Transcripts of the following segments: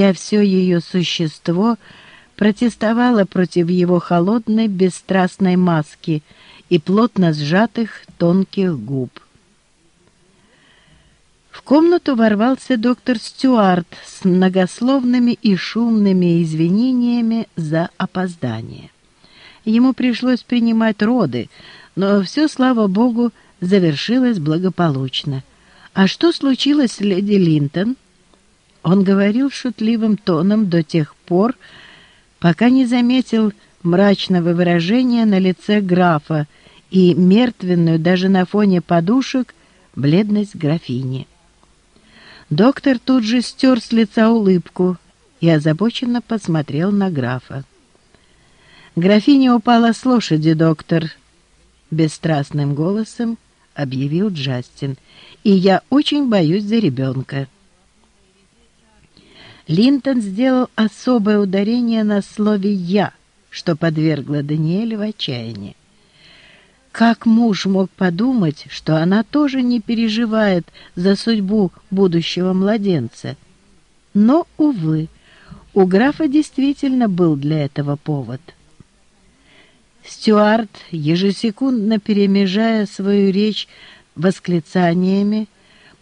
хотя все ее существо протестовало против его холодной бесстрастной маски и плотно сжатых тонких губ. В комнату ворвался доктор Стюарт с многословными и шумными извинениями за опоздание. Ему пришлось принимать роды, но все, слава богу, завершилось благополучно. «А что случилось с леди Линтон?» Он говорил шутливым тоном до тех пор, пока не заметил мрачного выражения на лице графа и мертвенную даже на фоне подушек бледность графини. Доктор тут же стер с лица улыбку и озабоченно посмотрел на графа. «Графиня упала с лошади, доктор», — бесстрастным голосом объявил Джастин, «и я очень боюсь за ребенка». Линтон сделал особое ударение на слове «я», что подвергло Даниэля в отчаяние. Как муж мог подумать, что она тоже не переживает за судьбу будущего младенца? Но, увы, у графа действительно был для этого повод. Стюарт, ежесекундно перемежая свою речь восклицаниями,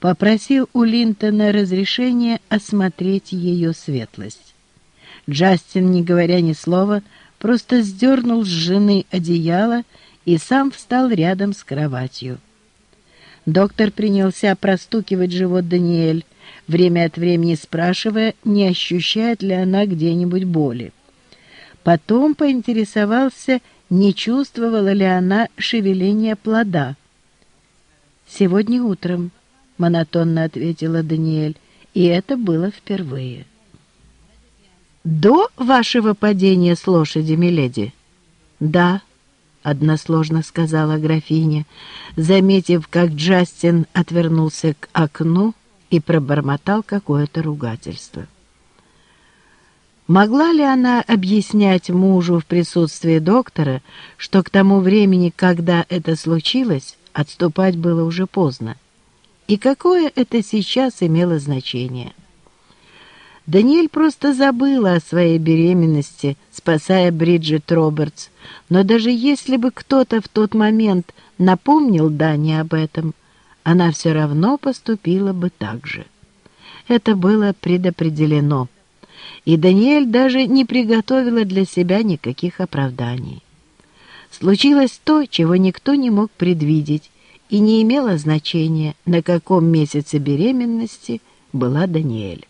попросил у Линтона разрешения осмотреть ее светлость. Джастин, не говоря ни слова, просто сдернул с жены одеяло и сам встал рядом с кроватью. Доктор принялся простукивать живот Даниэль, время от времени спрашивая, не ощущает ли она где-нибудь боли. Потом поинтересовался, не чувствовала ли она шевеления плода. «Сегодня утром», — монотонно ответила Даниэль, и это было впервые. «До вашего падения с лошади, миледи?» «Да», — односложно сказала графиня, заметив, как Джастин отвернулся к окну и пробормотал какое-то ругательство. Могла ли она объяснять мужу в присутствии доктора, что к тому времени, когда это случилось, отступать было уже поздно? И какое это сейчас имело значение? Даниэль просто забыла о своей беременности, спасая Бриджит Робертс, но даже если бы кто-то в тот момент напомнил Дане об этом, она все равно поступила бы так же. Это было предопределено, и Даниэль даже не приготовила для себя никаких оправданий. Случилось то, чего никто не мог предвидеть, и не имело значения, на каком месяце беременности была Даниэль.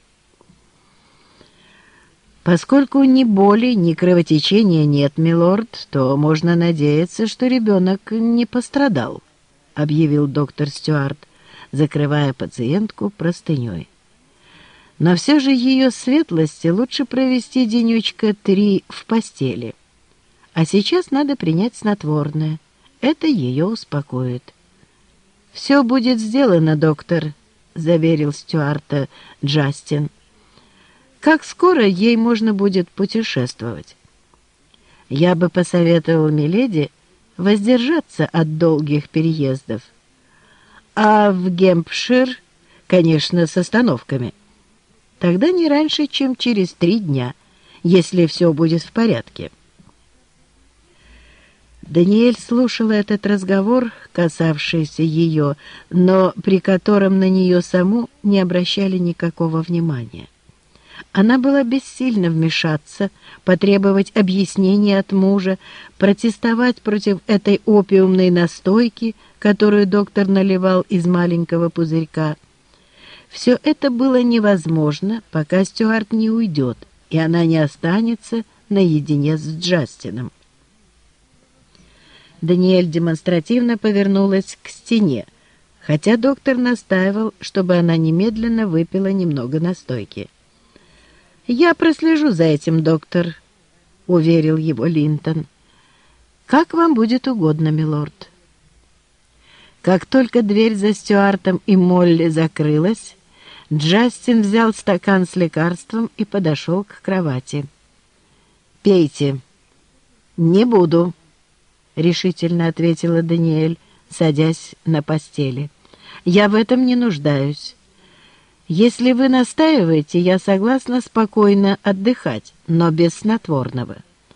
Поскольку ни боли, ни кровотечения нет, милорд, то можно надеяться, что ребенок не пострадал, объявил доктор Стюарт, закрывая пациентку простыней. Но все же ее светлости лучше провести денечка три в постели. А сейчас надо принять снотворное. Это ее успокоит. «Все будет сделано, доктор», — заверил Стюарта Джастин. «Как скоро ей можно будет путешествовать?» «Я бы посоветовал Миледи воздержаться от долгих переездов. А в Гемпшир, конечно, с остановками. Тогда не раньше, чем через три дня, если все будет в порядке». Даниэль слушала этот разговор, касавшийся ее, но при котором на нее саму не обращали никакого внимания. Она была бессильна вмешаться, потребовать объяснения от мужа, протестовать против этой опиумной настойки, которую доктор наливал из маленького пузырька. Все это было невозможно, пока Стюарт не уйдет, и она не останется наедине с Джастином. Даниэль демонстративно повернулась к стене, хотя доктор настаивал, чтобы она немедленно выпила немного настойки. «Я прослежу за этим, доктор», — уверил его Линтон. «Как вам будет угодно, милорд». Как только дверь за Стюартом и Молли закрылась, Джастин взял стакан с лекарством и подошел к кровати. «Пейте». «Не буду», решительно ответила Даниэль, садясь на постели. «Я в этом не нуждаюсь. Если вы настаиваете, я согласна спокойно отдыхать, но без снотворного.